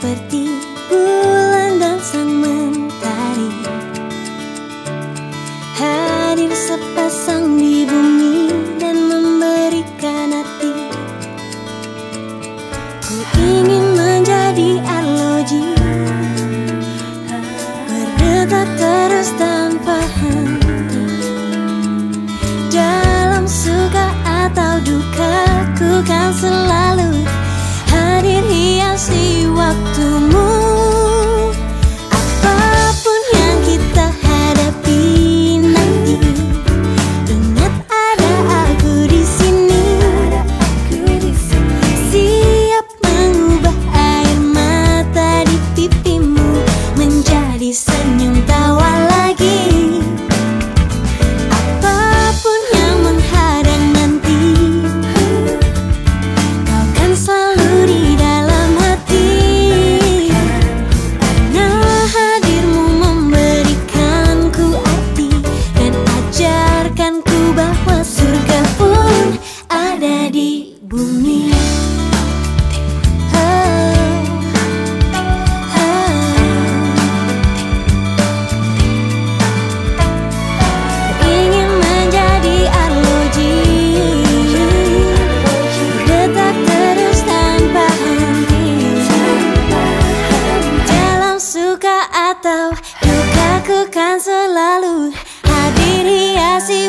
seperti bulan dan sang mentari. Hadir sepasang di bumi dan memberikan hati. Ku ingin menjadi arloji berdetak terus tanpa henti. Dalam suka atau duka ku kan selalu waktumu. Apa pun yang kita hadapi nanti Ingat ada aku di sini. Siap mengubah air mata di pipimu Menjadi senyum tawa atau kan selalu hadir hiasi